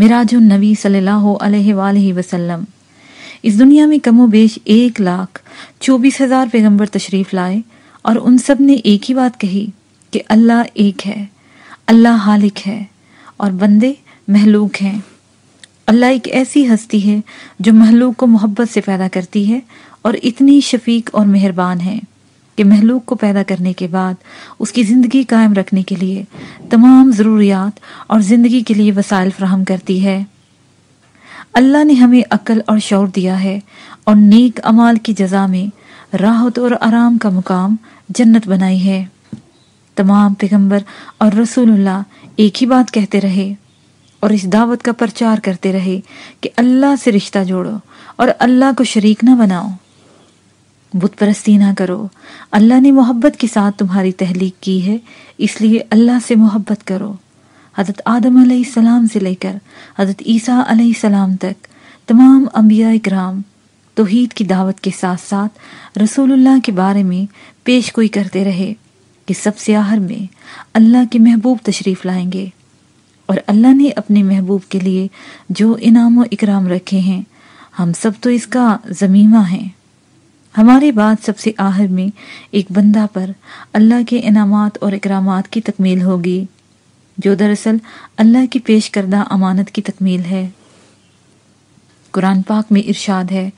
مراج النبی صلی اللہ علیہ وآلہ وسلم۔ اس دنیا میں کم و بیش ایک لاکھ چوبیس ہزار پیغمبر تشریف لائے اور ان سب نے ایک ہی بات کہی کہ اللہ ایک ہے، اللہ حالک ہے اور بندے محلوق ہیں۔ اللہ ایک ایسی ہستی ہے جو محلوق کو محبت سے پیدا کرتی ہے اور اتنی شفیق اور مہربان ہے۔ کہ محلوق کو پیدا کرنے کے بعد اس کی زندگی قائم رکھنے کے لیے تمام ضروریات اور زندگی کے لیے وسائل فراہم کرتی ہے۔ اللہ نے ہمیں عقل اور شعور دیا ہے اور نیک امال کی جزا میں راحت اور آرام کا مقام جنت بنائی ہے۔ تمام پیغمبر اور رسول اللہ ایک ہی بات کہتے رہے اور اس دعوت کا پرچار کرتے رہے کہ اللہ سے رشتہ جوڑو اور اللہ کو شریک نہ بناؤ۔ بت پرستی نہ کرو۔ اللہ نے محبت کے ساتھ تمہاری تحلیق کی ہے، اس لیے اللہ سے محبت کرو۔ حضرت آدم علیہ السلام سے لے کر حضرت عیسیٰ علیہ السلام تک تمام انبیاء اکرام توحید کی دعوت کے ساتھ ساتھ رسول اللہ کے بارے میں پیش کوئی کرتے رہے کہ سب سے آخر میں اللہ کے محبوب تشریف لائیں گے۔ اور اللہ نے اپنے محبوب کے لیے جو انعام و اکرام رکھے ہیں، ہم سب تو اس کا زمیمہ ہیں۔ ہمارے بعد سب سے آخر میں ایک بندہ پر اللہ کے انعامات اور اکرامات کی تکمیل ہوگی، جو دراصل اللہ کی پیش کردہ امانت کی تکمیل ہے۔ قرآن پاک میں ارشاد ہے،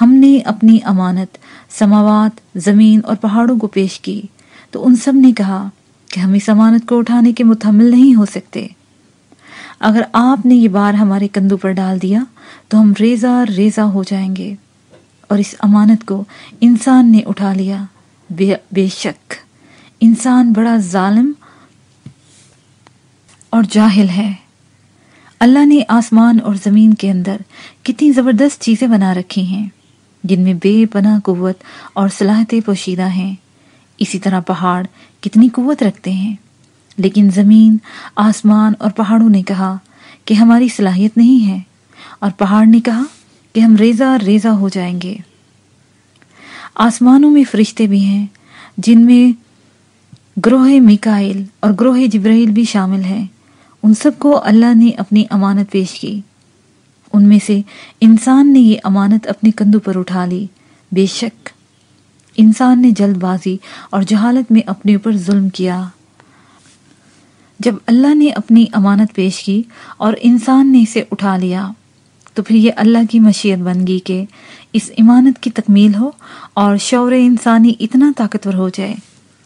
ہم نے اپنی امانت، سماوات، زمین اور پہاڑوں کو پیش کی، تو ان سب نے کہا کہ ہم اس امانت کو اٹھانے کے متحمل نہیں ہو سکتے۔ اگر آپ نے یہ بار ہمارے کندھوں پر ڈال دیا، تو ہم ریزہ ریزہ ہو جائیں گے۔ اور اس امانت کو انسان نے اٹھا لیا، بے بے شک۔ انسان بڑا ظالم اور جاہل ہے۔ اللہ نے آسمان اور زمین کے اندر کتنی زبردست چیزیں بنا رکھی ہیں، جن میں بے پناہ قوت اور صلاحیتیں پوشیدہ ہیں۔ اسی طرح پہاڑ کتنی قوت رکھتے ہیں۔ لیکن زمین، آسمان اور پہاڑوں نے کہا کہ ہماری صلاحیت نہیں ہے۔ اور پہاڑ نے کہا کہ ہم ریزہ ریزہ ہو جائیں گے۔ آسمانوں میں فرشتے بھی ہیں، جن میں گروہ میکائل اور گروہ جبرائیل بھی شامل ہیں۔ ان سب کو اللہ نے اپنی امانت پیش کی۔ ان میں سے انسان نے یہ امانت اپنے کندھوں پر اٹھا لی۔ بے شک، انسان نے جلد بازی اور جہالت میں اپنے اوپر ظلم کیا۔ جب اللہ نے اپنی امانت پیش کی اور انسان نے اسے اٹھا لیا۔ تو پھر یہ اللہ کی مشیت بن گئی کہ اس امانت کی تکمیل ہو اور شعور انسانی اتنا طاقتور ہو جائے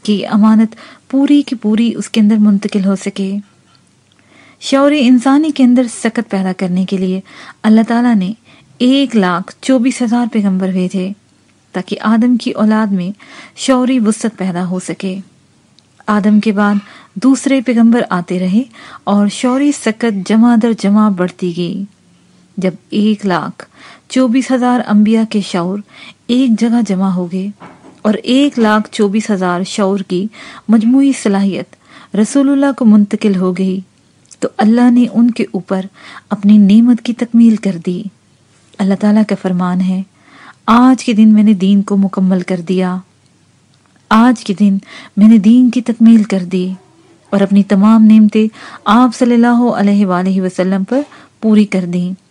کہ یہ امانت پوری کی پوری اس کے اندر منتقل ہو سکے۔ شعور انسانی کے اندر سکت پیدا کرنے کے لیے اللہ تعالیٰ نے ایک لاکھ چوبیس ہزار پیغمبر بھیجے تاکہ آدم کی اولاد میں شعوری وسط پیدا ہو سکے۔ آدم کے بعد دوسرے پیغمبر آتے رہے اور شعوری سکت جمع در جمع بڑھتی گئی۔ جب ایک لاکھ چوبیس ہزار انبیاء کے شعور ایک جگہ جمع ہو گئے اور ایک لاکھ چوبیس ہزار شعور کی مجموعی صلاحیت رسول اللہ کو منتقل ہو گئی، تو اللہ نے ان کے اوپر اپنی نعمت کی تکمیل کر دی۔ اللہ تعالیٰ کا فرمان ہے، آج کے دن میں نے دین کو مکمل کر دیا۔ آج کے دن میں نے دین کی تکمیل کر دی۔ اور اپنی تمام نعمتیں آپ صلی اللہ علیہ وآلہ وسلم پر پوری کر دیں۔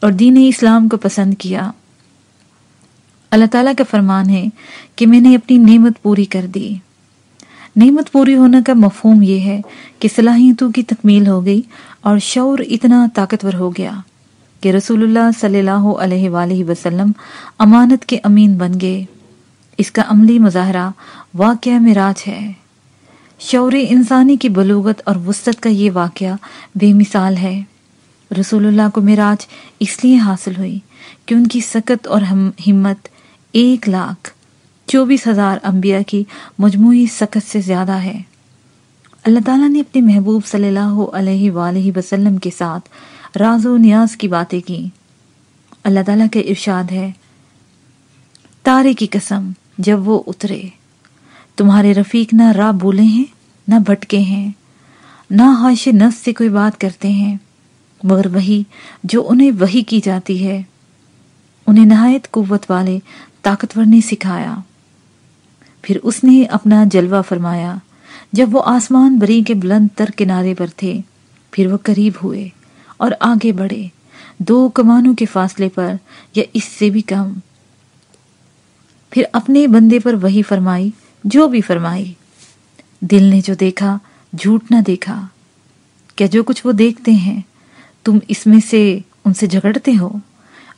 اور دین اسلام کو پسند کیا۔ اللہ تعالیٰ کا فرمان ہے کہ میں نے اپنی نعمت پوری کر دی۔ نعمت پوری ہونے کا مفہوم یہ ہے کہ صلاحیتوں کی تکمیل ہو گئی اور شعور اتنا طاقتور ہو گیا کہ رسول اللہ صلی اللہ علیہ وآلہ وسلم امانت کے امین بن گئے۔ اس کا عملی مظاہرہ واقعہ مراج ہے۔ شعور انسانی کی بلوغت اور وسط کا یہ واقعہ بے مثال ہے۔ رسول اللہ کو مراج اس لیے حاصل ہوئی کہ ان کی سکت اور ہمت ایک لاکھ چوبیس ہزار انبیاء کی مجموعی سکت سے زیادہ ہے۔ اللہ تعالیٰ نے اپنے محبوب صلی اللہ علیہ وآلہ وسلم کے ساتھ راز و نیاز کی باتیں کی۔ اللہ تعالیٰ کے ارشاد ہے، تارے کی قسم، جب وہ اترے، تمہارے رفیق نہ راہ بولے ہیں، نہ بھٹکے ہیں، نہ حاش نفس سے کوئی بات کرتے ہیں۔ مگر وہی جو انہیں وہی کی جاتی ہے۔ انہیں نہایت قوت والے، طاقتور نے سکھایا۔ پھر اس نے اپنا جلوہ فرمایا۔ جب وہ آسمان بری کے بلند تر کنارے پر تھے، پھر وہ قریب ہوئے اور آگے بڑھے۔ دو کمانوں کے فاصلے پر یا اس سے بھی کم۔ پھر اپنے بندے پر وہی فرمائی، جو بھی فرمائی۔ دل نے جو دیکھا، جھوٹ نہ دیکھا۔ کیا جو کچھ وہ دیکھتے ہیں تم اس میں سے ان سے جھگڑتے ہو؟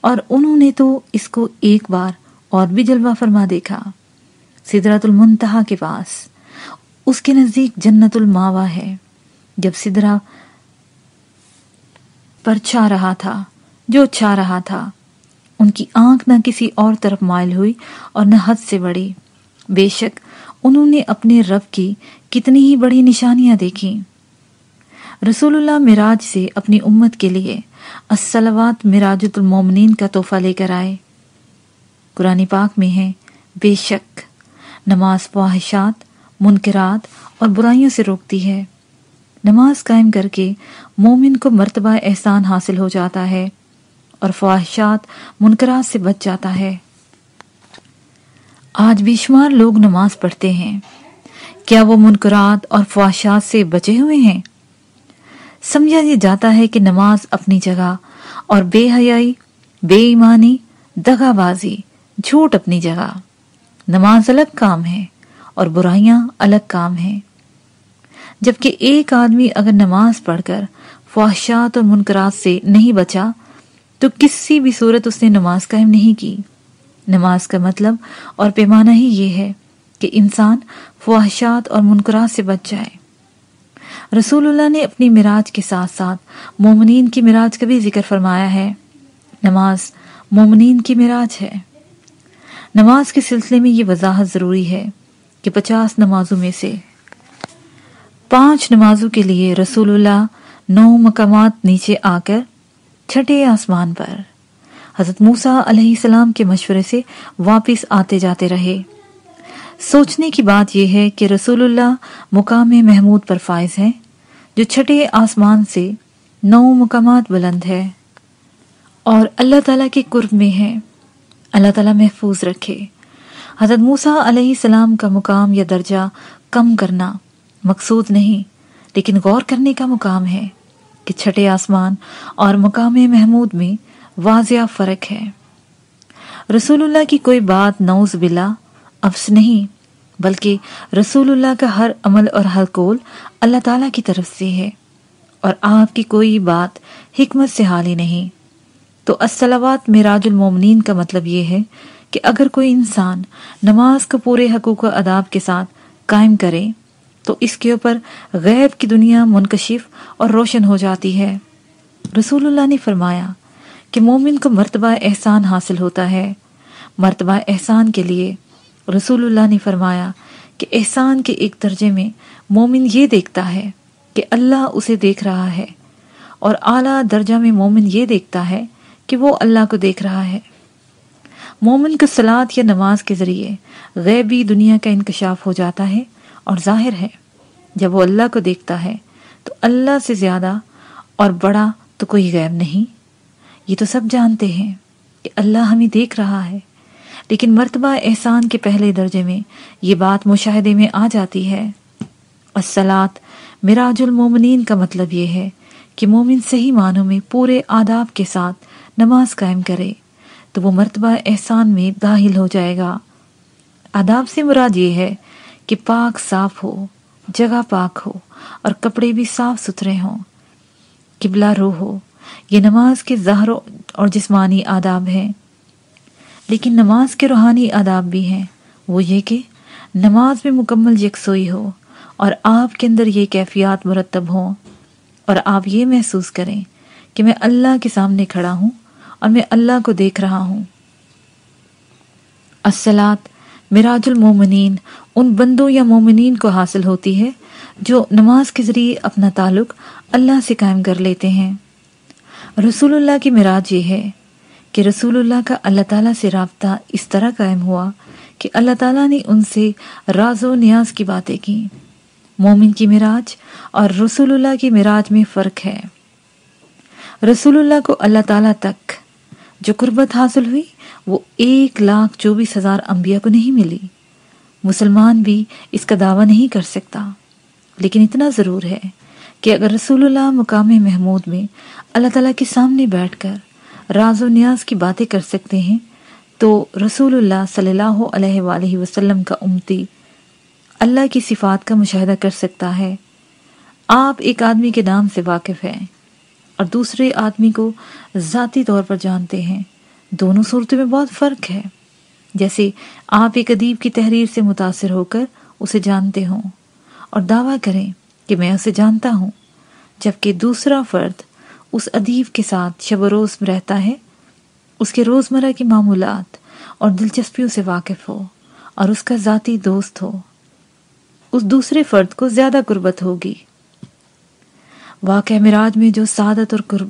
اور انہوں نے تو اس کو ایک بار اور بھی جلوہ فرما دیکھا سدرات المنتہا کے پاس۔ اس کے نزدیک جنت الماوا ہے۔ جب سدرا پر چھا رہا تھا، جو چھا رہا تھا، ان کی آنکھ نہ کسی اور طرف مائل ہوئی اور نہ حد سے بڑی۔ بے شک انہوں نے اپنے رب کی کتنی ہی بڑی نشانیاں دیکھی رسول اللہ مراج سے اپنی امت کے لیے السلوات مراجت المومنین کا تحفہ لے کر آئے۔ قرآن پاک میں ہے، بے شک نماز فواہشات منکرات اور برائیوں سے روکتی ہے۔ نماز قائم کر کے مومن کو مرتبہ احسان حاصل ہو جاتا ہے اور فواہشات منکرات سے بچ جاتا ہے۔ آج بے شمار لوگ نماز پڑھتے ہیں۔ کیا وہ منکرات اور فواہشات سے بچے ہوئے ہیں؟ سمجھا یہ جاتا ہے کہ نماز اپنی جگہ اور بے حیائی، بے ایمانی دگا بازی، جھوٹ اپنی جگہ۔ نماز الگ کام ہے اور برائیاں الگ کام ہیں۔ جبکہ ایک آدمی اگر نماز پڑھ کر فواہشات اور منکرات سے نہیں بچا، تو کسی بھی صورت اس نے نماز قائم نہیں کی۔ نماز کا مطلب اور پیمانہ ہی یہ ہے کہ انسان فواہشات اور منکرات سے بچ جائے۔ رسول اللہ نے اپنی مراج کے ساتھ ساتھ مومنین کی مراج کا بھی ذکر فرمایا ہے۔ نماز مومنین کی مراج ہے۔ نماز کے سلسلے میں یہ وضاحت ضروری ہے کہ پچاس نمازوں میں سے پانچ نمازوں کے لیے رسول اللہ نو مقامات نیچے آ کر چھٹے آسمان پر حضرت موسیٰ علیہ السلام کے مشورے سے واپس آتے جاتے رہے۔ سوچنے کی بات یہ ہے کہ رسول اللہ مقام محمود پر فائز ہے جو چھٹے آسمان سے نو مقامات بلند ہے اور اللہ تعالیٰ کے قرب میں ہے۔ اللہ تعالیٰ محفوظ رکھے۔ حضرت موسیٰ علیہ السلام کا مقام یا درجہ کم کرنا مقصود نہیں، لیکن غور کرنے کا مقام ہے کہ چھٹے آسمان اور مقام محمود میں واضح فرق ہے۔ رسول اللہ کی کوئی بات نوز بلا افس نہیں بلکہ رسول اللہ کا ہر عمل اور ہر قول اللہ تعالیٰ کی طرف سے ہے اور آپ کی کوئی بات حکمت سے حالی نہیں۔ تو السلوات مراج المومنین کا مطلب یہ ہے کہ اگر کوئی انسان نماز کو پورے حقوق و اداب کے ساتھ قائم کرے، تو اس کے اوپر غیب کی دنیا منکشف اور روشن ہو جاتی ہے۔ رسول اللہ نے فرمایا کہ مومن کو مرتبہ احسان حاصل ہوتا ہے۔ مرتبہ احسان کے لیے رسول اللہ نے فرمایا کہ احسان کے ایک درجے میں مومن یہ دیکھتا ہے کہ اللہ اسے دیکھ رہا ہے اور اعلیٰ درجہ میں مومن یہ دیکھتا ہے کہ وہ اللہ کو دیکھ رہا ہے۔ مومن کو سلاد یا نماز کے ذریعے غیبی دنیا کا انکشاف ہو جاتا ہے اور ظاہر ہے جب وہ اللہ کو دیکھتا ہے تو اللہ سے زیادہ اور بڑا تو کوئی غیب نہیں۔ یہ تو سب جانتے ہیں کہ اللہ ہمیں دیکھ رہا ہے۔ لیکن مرتبہ احسان کے پہلے درجے میں یہ بات مشاہدے میں آ جاتی ہے۔ السلات مراج المومنین کا مطلب یہ ہے کہ مومن صحیح معنوں میں پورے آداب کے ساتھ نماز قائم کرے، تو وہ مرتبہ احسان میں داخل ہو جائے گا۔ آداب سے مراد یہ ہے کہ پاک صاف ہو، جگہ پاک ہو اور کپڑے بھی صاف ستھرے ہوں۔ قبلہ رو ہو، یہ نماز کے ظاہر اور جسمانی آداب ہیں۔ لیکن نماز کے روحانی آداب بھی ہیں۔ وہ یہ کہ نماز میں مکمل یکسوئی ہو اور آپ کے اندر یہ کیفیات مرتب ہوں۔ اور آپ یہ محسوس کریں کہ میں اللہ کے سامنے کھڑا ہوں اور میں اللہ کو دیکھ رہا ہوں۔ السلات مراج المومنین ان بندوں یا مومنین کو حاصل ہوتی ہے جو نماز کے ذریعے اپنا تعلق اللہ سے قائم کر لیتے ہیں۔ رسول اللہ کی مراج یہ ہے کہ رسول اللہ کا اللہ تعالیٰ سے رابطہ اس طرح قائم ہوا کہ اللہ تعالیٰ نے ان سے راز و نیاز کی باتیں کی۔ مومن کی مراج اور رسول اللہ کی مراج میں فرق ہے۔ رسول اللہ کو اللہ تعالیٰ تک جو قربت حاصل ہوئی، وہ ایک لاکھ چوبیس ہزار انبیاء کو نہیں ملی۔ مسلمان بھی اس کا دعویٰ نہیں کر سکتا۔ لیکن اتنا ضرور ہے کہ اگر رسول اللہ مقام محمود میں اللہ تعالیٰ کے سامنے بیٹھ کر راز و نیاز کی باتیں کر سکتے ہیں، تو رسول اللہ صلی اللہ علیہ وآلہ وسلم کا امتی اللہ کی صفات کا مشاہدہ کر سکتا ہے۔ آپ ایک آدمی کے نام سے واقف ہیں اور دوسرے آدمی کو ذاتی طور پر جانتے ہیں۔ دونوں صورتوں میں بہت فرق ہے۔ جیسے آپ ایک ادیب کی تحریر سے متاثر ہو کر اسے جانتے ہوں اور دعویٰ کریں کہ میں اسے جانتا ہوں، جبکہ دوسرا فرد اس ادیب کے ساتھ شب و روز میں رہتا ہے، اس کے روزمرہ کی معمولات اور دلچسپیوں سے واقف ہو اور اس کا ذاتی دوست ہو۔ اس دوسرے فرد کو زیادہ قربت ہوگی۔ واقع مراج میں جو سعادت اور قرب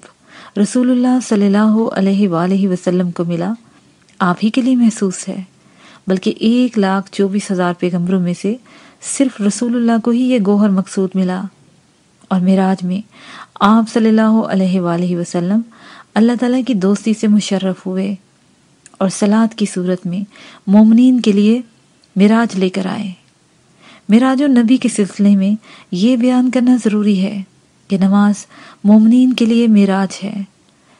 رسول اللہ صلی اللہ علیہ وآلہ وسلم کو ملا، آپ ہی کے لیے محسوس ہے۔ بلکہ ایک لاکھ چوبیس ہزار پیغمبروں میں سے صرف رسول اللہ کو ہی یہ گوہر مقصود ملا۔ اور میراج میں آپ صلی اللہ علیہ وآلہ وسلم، اللہ تعالیٰ کی دوستی سے مشرف ہوئے اور سلاد کی صورت میں مومنین کے لیے میراج لے کر آئے۔ میراج و نبی کے سلسلے میں یہ بیان کرنا ضروری ہے کہ نماز مومنین کے لیے میراج ہے۔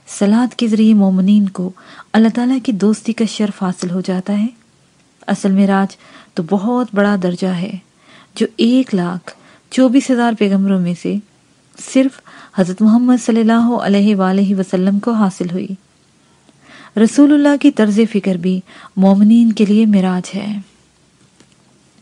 سلاد کے ذریعے مومنین کو اللہ تعالیٰ کی دوستی کا شرف حاصل ہو جاتا ہے۔ اصل میراج تو بہت بڑا درجہ ہے، جو ایک لاکھ چوبیس ہزار پیغمبروں میں سے صرف حضرت محمد صلی اللہ علیہ وآلہ وسلم کو حاصل ہوئی۔ رسول اللہ کی طرز فکر بھی مومنین کے لیے مراج ہے۔